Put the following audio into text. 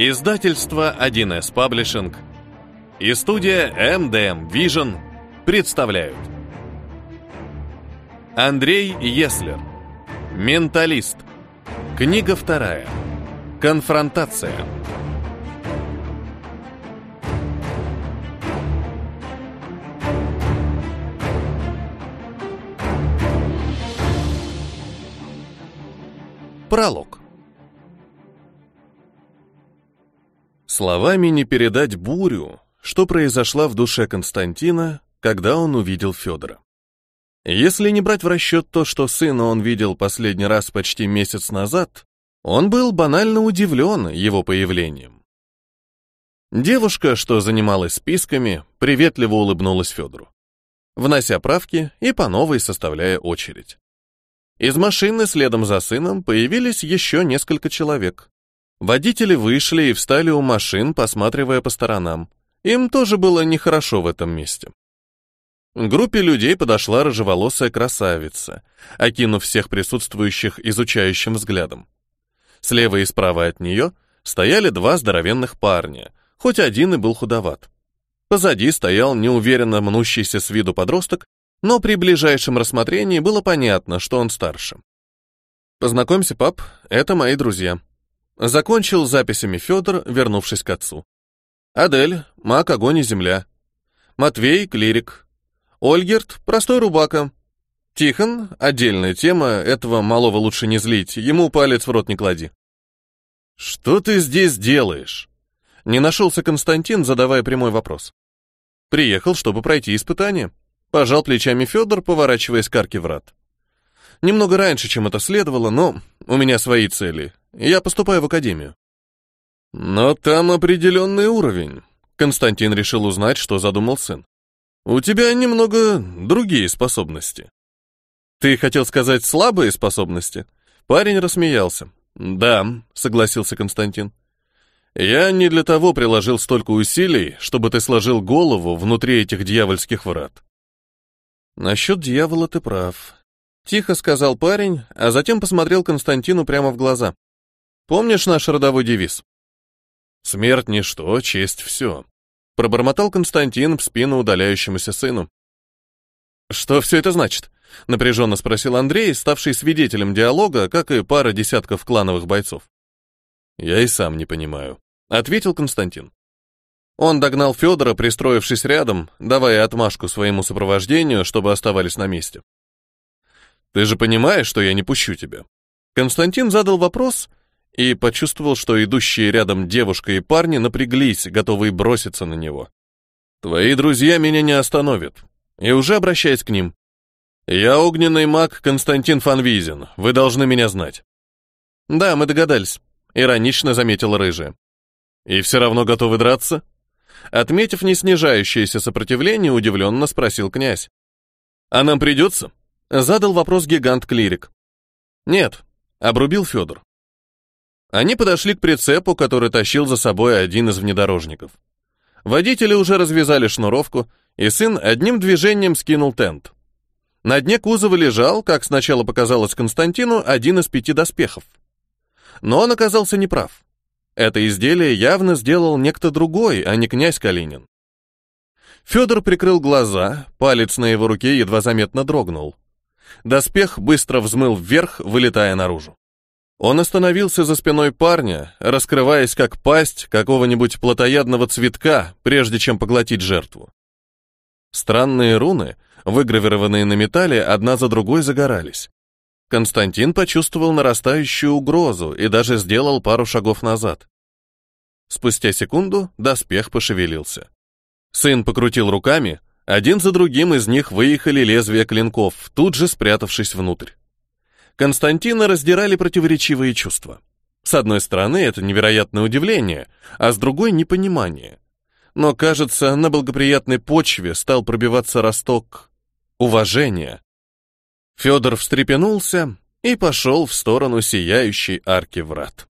Издательство 1С Паблишинг и студия MDM Vision представляют. Андрей Еслер. Менталист. Книга вторая. Конфронтация. Пролог Словами не передать бурю, что произошла в душе Константина, когда он увидел Федора. Если не брать в расчет то, что сына он видел последний раз почти месяц назад, он был банально удивлен его появлением. Девушка, что занималась списками, приветливо улыбнулась Федору, внося правки и по новой составляя очередь. Из машины следом за сыном появились еще несколько человек. Водители вышли и встали у машин, посматривая по сторонам. Им тоже было нехорошо в этом месте. К группе людей подошла рыжеволосая красавица, окинув всех присутствующих изучающим взглядом. Слева и справа от нее стояли два здоровенных парня, хоть один и был худоват. Позади стоял неуверенно мнущийся с виду подросток, но при ближайшем рассмотрении было понятно, что он старше. «Познакомься, пап, это мои друзья», Закончил записями Федор, вернувшись к отцу. Адель, маг огонь и земля. Матвей, клирик. Ольгерт, простой рубака. Тихон, отдельная тема, этого малого лучше не злить, ему палец в рот не клади. «Что ты здесь делаешь?» Не нашелся Константин, задавая прямой вопрос. «Приехал, чтобы пройти испытание», — пожал плечами Федор, поворачиваясь к арке врат. «Немного раньше, чем это следовало, но у меня свои цели, я поступаю в академию. Но там определенный уровень. Константин решил узнать, что задумал сын. У тебя немного другие способности. Ты хотел сказать слабые способности? Парень рассмеялся. Да, согласился Константин. Я не для того приложил столько усилий, чтобы ты сложил голову внутри этих дьявольских врат. Насчет дьявола ты прав. Тихо сказал парень, а затем посмотрел Константину прямо в глаза. Помнишь наш родовой девиз? Смерть — ничто, честь — все. Пробормотал Константин в спину удаляющемуся сыну. Что все это значит? Напряженно спросил Андрей, ставший свидетелем диалога, как и пара десятков клановых бойцов. Я и сам не понимаю, ответил Константин. Он догнал Федора, пристроившись рядом, давая отмашку своему сопровождению, чтобы оставались на месте. «Ты же понимаешь, что я не пущу тебя?» Константин задал вопрос, и почувствовал, что идущие рядом девушка и парни напряглись, готовые броситься на него. «Твои друзья меня не остановят». И уже обращаясь к ним. «Я огненный маг Константин Фанвизин, вы должны меня знать». «Да, мы догадались», — иронично заметил Рыжая. «И все равно готовы драться?» Отметив неснижающееся сопротивление, удивленно спросил князь. «А нам придется?» — задал вопрос гигант-клирик. «Нет», — обрубил Федор. Они подошли к прицепу, который тащил за собой один из внедорожников. Водители уже развязали шнуровку, и сын одним движением скинул тент. На дне кузова лежал, как сначала показалось Константину, один из пяти доспехов. Но он оказался неправ. Это изделие явно сделал некто другой, а не князь Калинин. Федор прикрыл глаза, палец на его руке едва заметно дрогнул. Доспех быстро взмыл вверх, вылетая наружу. Он остановился за спиной парня, раскрываясь как пасть какого-нибудь плотоядного цветка, прежде чем поглотить жертву. Странные руны, выгравированные на металле, одна за другой загорались. Константин почувствовал нарастающую угрозу и даже сделал пару шагов назад. Спустя секунду доспех пошевелился. Сын покрутил руками, один за другим из них выехали лезвия клинков, тут же спрятавшись внутрь. Константина раздирали противоречивые чувства. С одной стороны, это невероятное удивление, а с другой — непонимание. Но, кажется, на благоприятной почве стал пробиваться росток уважения. Федор встрепенулся и пошел в сторону сияющей арки врат.